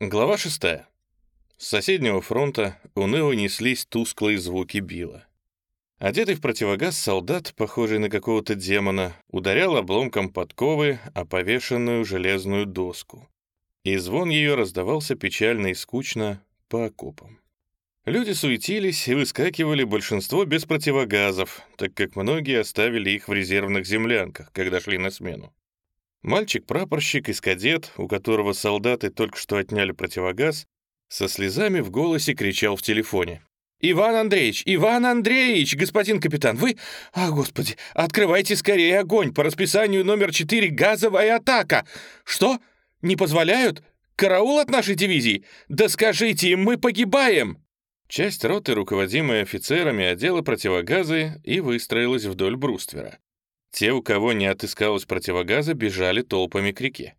Глава 6. С соседнего фронта уныло неслись тусклые звуки била. Одетый в противогаз солдат, похожий на какого-то демона, ударял обломком подковы о повешенную железную доску. И звон ее раздавался печально и скучно по окопам. Люди суетились и выскакивали большинство без противогазов, так как многие оставили их в резервных землянках, когда шли на смену. Мальчик-прапорщик из кадет, у которого солдаты только что отняли противогаз, со слезами в голосе кричал в телефоне. «Иван Андреевич! Иван Андреевич! Господин капитан, вы... А, господи! Открывайте скорее огонь! По расписанию номер 4 газовая атака! Что? Не позволяют? Караул от нашей дивизии? Да скажите им, мы погибаем!» Часть роты, руководимая офицерами, одела противогазы и выстроилась вдоль бруствера. Те, у кого не отыскалось противогаза, бежали толпами к реке.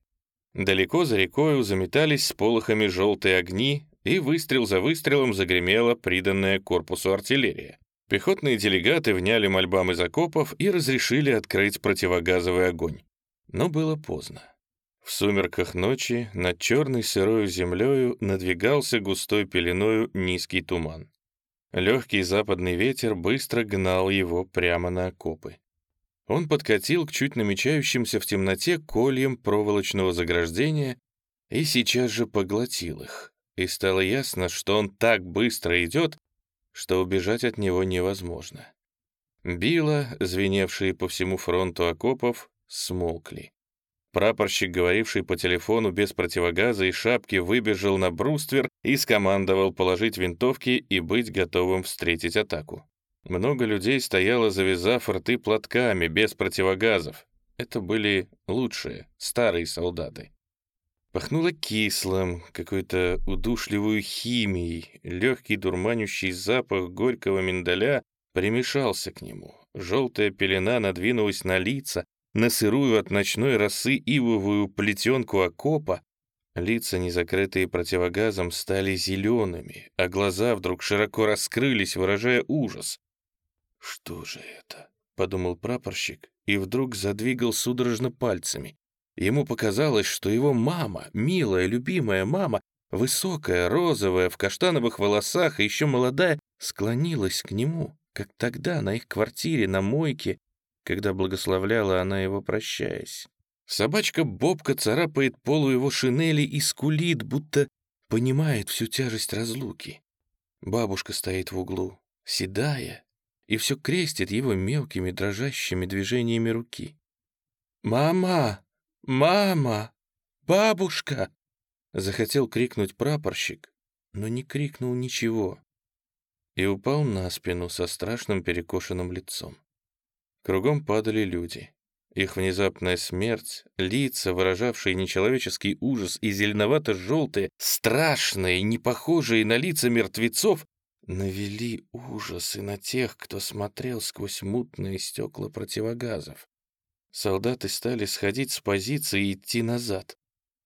Далеко за рекою заметались с полохами желтые огни, и выстрел за выстрелом загремела приданная корпусу артиллерия. Пехотные делегаты вняли мольбам из окопов и разрешили открыть противогазовый огонь. Но было поздно. В сумерках ночи над черной сырою землею надвигался густой пеленою низкий туман. Легкий западный ветер быстро гнал его прямо на окопы. Он подкатил к чуть намечающимся в темноте кольям проволочного заграждения и сейчас же поглотил их. И стало ясно, что он так быстро идет, что убежать от него невозможно. Била, звеневшие по всему фронту окопов, смолкли. Прапорщик, говоривший по телефону без противогаза и шапки, выбежал на бруствер и скомандовал положить винтовки и быть готовым встретить атаку. Много людей стояло, завязав рты платками, без противогазов. Это были лучшие, старые солдаты. Пахнуло кислым, какой-то удушливую химией. Легкий дурманящий запах горького миндаля примешался к нему. Желтая пелена надвинулась на лица, на сырую от ночной росы ивовую плетенку окопа. Лица, не закрытые противогазом, стали зелеными, а глаза вдруг широко раскрылись, выражая ужас. «Что же это?» — подумал прапорщик и вдруг задвигал судорожно пальцами. Ему показалось, что его мама, милая, любимая мама, высокая, розовая, в каштановых волосах и еще молодая, склонилась к нему, как тогда на их квартире на мойке, когда благословляла она его, прощаясь. Собачка Бобка царапает полу его шинели и скулит, будто понимает всю тяжесть разлуки. Бабушка стоит в углу, седая, и все крестит его мелкими дрожащими движениями руки. «Мама! Мама! Бабушка!» Захотел крикнуть прапорщик, но не крикнул ничего и упал на спину со страшным перекошенным лицом. Кругом падали люди. Их внезапная смерть, лица, выражавшие нечеловеческий ужас, и зеленовато-желтые, страшные, не похожие на лица мертвецов, навели ужасы на тех, кто смотрел сквозь мутные стекла противогазов. Солдаты стали сходить с позиции и идти назад.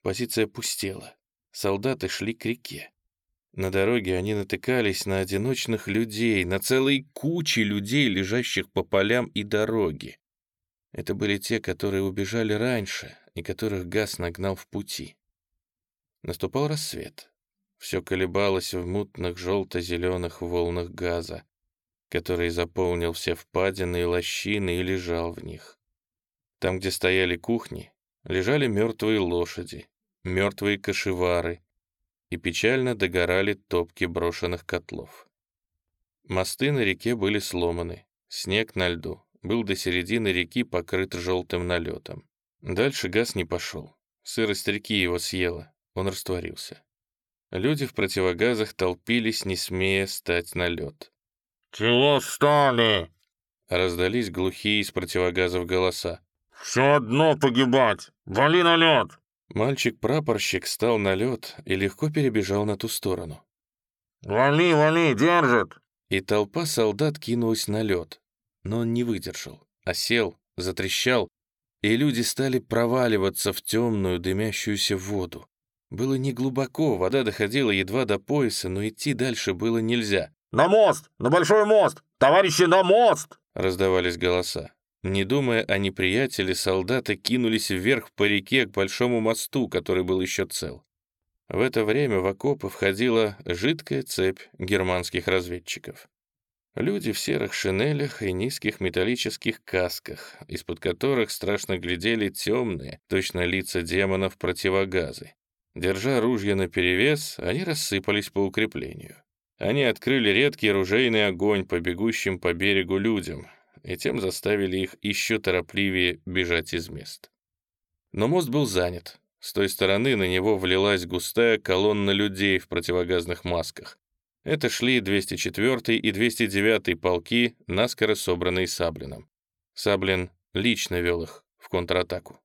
Позиция пустела. Солдаты шли к реке. На дороге они натыкались на одиночных людей, на целые кучи людей, лежащих по полям и дороге. Это были те, которые убежали раньше и которых газ нагнал в пути. Наступал рассвет. Все колебалось в мутных желто-зеленых волнах газа, который заполнил все впадины и лощины и лежал в них. Там, где стояли кухни, лежали мертвые лошади, мертвые кошевары, и печально догорали топки брошенных котлов. Мосты на реке были сломаны, снег на льду был до середины реки покрыт желтым налетом. Дальше газ не пошел. Сырость реки его съела, он растворился. Люди в противогазах толпились, не смея стать на лед. «Чего стали?» Раздались глухие из противогазов голоса. «Все одно погибать! Вали на лед!» Мальчик-прапорщик стал на лед и легко перебежал на ту сторону. «Вали, вали, держит!» И толпа солдат кинулась на лед. Но он не выдержал, а сел, затрещал, и люди стали проваливаться в темную дымящуюся воду. Было неглубоко, вода доходила едва до пояса, но идти дальше было нельзя. «На мост! На большой мост! Товарищи, на мост!» Раздавались голоса. Не думая о неприятеле, солдаты кинулись вверх по реке к большому мосту, который был еще цел. В это время в окопы входила жидкая цепь германских разведчиков. Люди в серых шинелях и низких металлических касках, из-под которых страшно глядели темные, точно лица демонов противогазы. Держа ружья наперевес, они рассыпались по укреплению. Они открыли редкий ружейный огонь по бегущим по берегу людям, и тем заставили их еще торопливее бежать из мест. Но мост был занят. С той стороны на него влилась густая колонна людей в противогазных масках. Это шли 204 и 209 полки, наскоро собранные Саблином. Саблин лично вел их в контратаку.